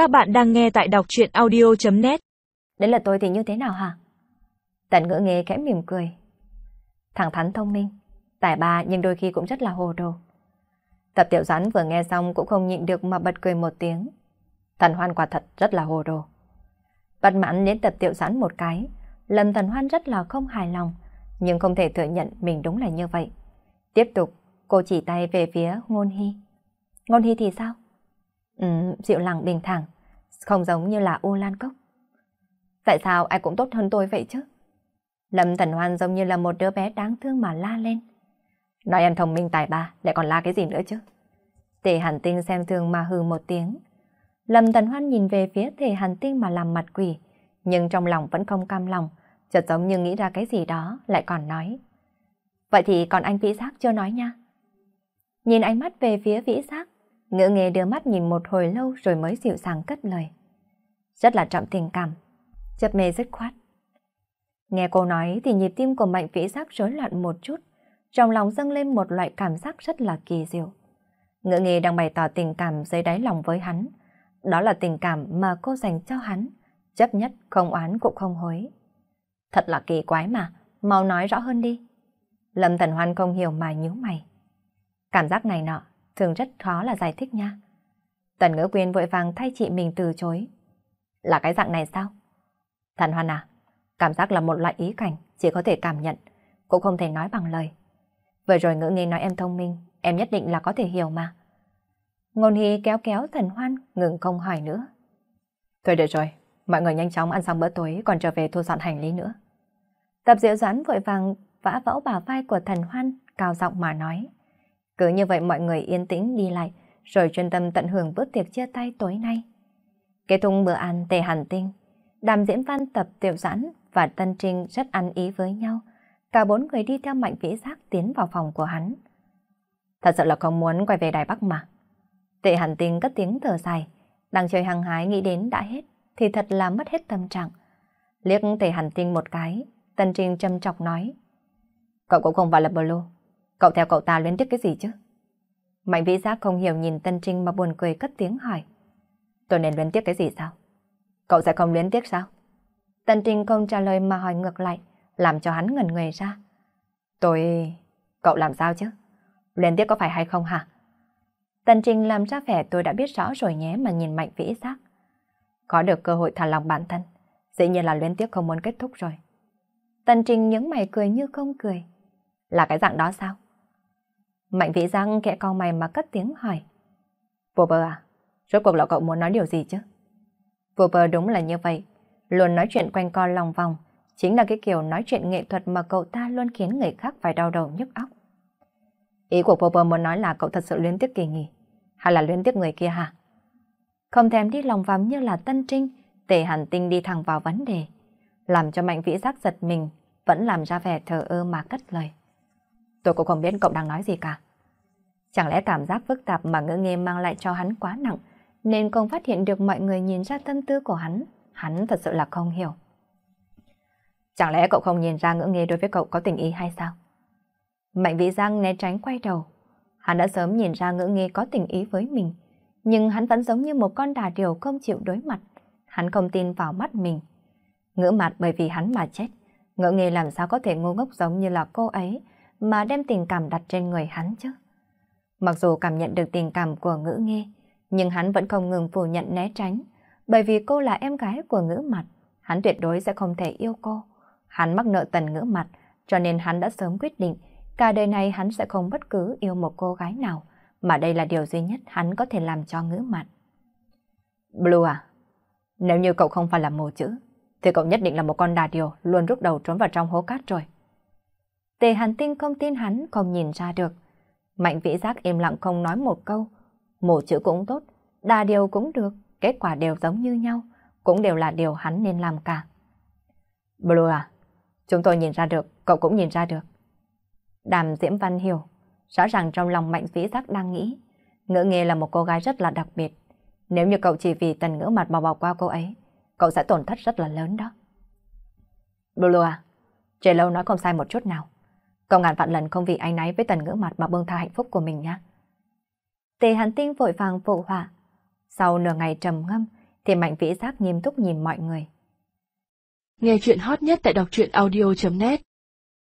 Các bạn đang nghe tại đọc chuyện audio.net Đấy là tôi thì như thế nào hả? Tần ngữ nghề khẽ mỉm cười. Thẳng thắn thông minh, tài ba nhưng đôi khi cũng rất là hồ đồ. Tập tiểu doãn vừa nghe xong cũng không nhịn được mà bật cười một tiếng. Thần hoan quả thật rất là hồ đồ. Bật mãn đến tập tiểu doãn một cái, lần thần hoan rất là không hài lòng, nhưng không thể thừa nhận mình đúng là như vậy. Tiếp tục, cô chỉ tay về phía ngôn hy. Ngôn hy thì sao? Dịu lặng bình thản, không giống như là U Lan Cốc. Tại sao ai cũng tốt hơn tôi vậy chứ? Lâm Thần Hoan giống như là một đứa bé đáng thương mà la lên. Nói em thông minh tài ba, lại còn la cái gì nữa chứ? Tề Hàn Tinh xem thường mà hừ một tiếng. Lâm Thần Hoan nhìn về phía Tề Hàn Tinh mà làm mặt quỷ, nhưng trong lòng vẫn không cam lòng, chợt giống như nghĩ ra cái gì đó, lại còn nói. Vậy thì còn anh vĩ giác chưa nói nha. Nhìn ánh mắt về phía vĩ giác, Ngữ nghề đưa mắt nhìn một hồi lâu rồi mới dịu dàng cất lời. Rất là trọng tình cảm, chập mê dứt khoát. Nghe cô nói thì nhịp tim của mạnh vĩ giác rối loạn một chút, trong lòng dâng lên một loại cảm giác rất là kỳ diệu. Ngữ nghề đang bày tỏ tình cảm dưới đáy lòng với hắn. Đó là tình cảm mà cô dành cho hắn, chấp nhất không oán cũng không hối. Thật là kỳ quái mà, mau nói rõ hơn đi. Lâm Thần Hoan không hiểu mà nhíu mày. Cảm giác này nọ, thường rất khó là giải thích nha. Tần ngữ quyên vội vàng thay chị mình từ chối. Là cái dạng này sao? Thần Hoan à, cảm giác là một loại ý cảnh, chỉ có thể cảm nhận, cũng không thể nói bằng lời. Vừa rồi ngữ nghe nói em thông minh, em nhất định là có thể hiểu mà. Ngôn Hy kéo kéo thần hoan, ngừng không hỏi nữa. Thôi được rồi, mọi người nhanh chóng ăn xong bữa tối còn trở về thu dọn hành lý nữa. Tập diệu doãn vội vàng vã vỗ bà vai của thần hoan, cao giọng mà nói. Cứ như vậy mọi người yên tĩnh đi lại, rồi chuyên tâm tận hưởng bữa tiệc chia tay tối nay. Kết thúc bữa ăn tề hàn tinh, đàm diễn văn tập tiểu giãn và Tân Trinh rất ăn ý với nhau. Cả bốn người đi theo mạnh vĩ giác tiến vào phòng của hắn. Thật sự là không muốn quay về Đài Bắc mà. Tệ hàn tinh cất tiếng thở dài, đang chơi hăng hái nghĩ đến đã hết, thì thật là mất hết tâm trạng. Liếc tề hàn tinh một cái, Tân Trinh châm chọc nói. Cậu cũng không phải là Blue, cậu theo cậu ta luyến tiếc cái gì chứ? Mạnh vĩ giác không hiểu nhìn Tân Trinh mà buồn cười cất tiếng hỏi. Tôi nên luyến tiếc cái gì sao? Cậu sẽ không luyến tiếc sao? Tân Trinh không trả lời mà hỏi ngược lại, làm cho hắn ngẩn người ra. Tôi... Cậu làm sao chứ? Luyến tiếc có phải hay không hả? Tân Trinh làm ra vẻ tôi đã biết rõ rồi nhé mà nhìn mạnh vĩ giác. Có được cơ hội thả lòng bản thân, dĩ nhiên là luyến tiếc không muốn kết thúc rồi. Tân Trinh những mày cười như không cười. Là cái dạng đó sao? Mạnh vĩ răng kẽ con mày mà cất tiếng hỏi. Vô bờ à? Rốt cuộc là cậu muốn nói điều gì chứ? Vô bờ đúng là như vậy. Luôn nói chuyện quanh co lòng vòng. Chính là cái kiểu nói chuyện nghệ thuật mà cậu ta luôn khiến người khác phải đau đầu nhức óc. Ý của Popper muốn nói là cậu thật sự luyến tiếc kỳ nghỉ, hay là luyến tiếc người kia hả? Không thèm đi lòng vòng như là Tân Trinh, Tề Hàn Tinh đi thẳng vào vấn đề, làm cho Mạnh Vĩ Giác giật mình, vẫn làm ra vẻ thờ ơ mà cất lời. Tôi cũng không biết cậu đang nói gì cả. Chẳng lẽ cảm giác phức tạp mà ngữ nghe mang lại cho hắn quá nặng, nên không phát hiện được mọi người nhìn ra tâm tư của hắn, hắn thật sự là không hiểu. Chẳng lẽ cậu không nhìn ra ngữ nghe đối với cậu có tình ý hay sao? Mạnh Vĩ Giang né tránh quay đầu. Hắn đã sớm nhìn ra ngữ nghe có tình ý với mình, nhưng hắn vẫn giống như một con đà điểu không chịu đối mặt. Hắn không tin vào mắt mình. Ngữ mặt bởi vì hắn mà chết. Ngữ nghe làm sao có thể ngu ngốc giống như là cô ấy mà đem tình cảm đặt trên người hắn chứ. Mặc dù cảm nhận được tình cảm của ngữ nghe, nhưng hắn vẫn không ngừng phủ nhận né tránh, bởi vì cô là em gái của ngữ mặt, hắn tuyệt đối sẽ không thể yêu cô. Hắn mắc nợ tần ngữ mặt, cho nên hắn đã sớm quyết định Cả đời này hắn sẽ không bất cứ yêu một cô gái nào, mà đây là điều duy nhất hắn có thể làm cho ngữ mặt. Blue à, nếu như cậu không phải là mồ chữ, thì cậu nhất định là một con đà điểu luôn rút đầu trốn vào trong hố cát rồi. Tề hàn tinh không tin hắn không nhìn ra được. Mạnh vĩ giác im lặng không nói một câu. Một chữ cũng tốt, đa điều cũng được, kết quả đều giống như nhau, cũng đều là điều hắn nên làm cả. Blue à, chúng tôi nhìn ra được, cậu cũng nhìn ra được. Đàm Diễm Văn hiểu, rõ ràng trong lòng Mạnh Vĩ Giác đang nghĩ, ngữ nghề là một cô gái rất là đặc biệt. Nếu như cậu chỉ vì tần ngữ mặt mà bỏ qua cô ấy, cậu sẽ tổn thất rất là lớn đó. Blue à, Trời lâu nói không sai một chút nào. Cậu ngàn vạn lần không vì anh náy với tần ngữ mặt mà buông tha hạnh phúc của mình nhé. Tề Hàn Tinh vội vàng phụ họa. Sau nửa ngày trầm ngâm, thì Mạnh Vĩ Giác nghiêm túc nhìn mọi người. Nghe chuyện hot nhất tại đọc truyện audio.net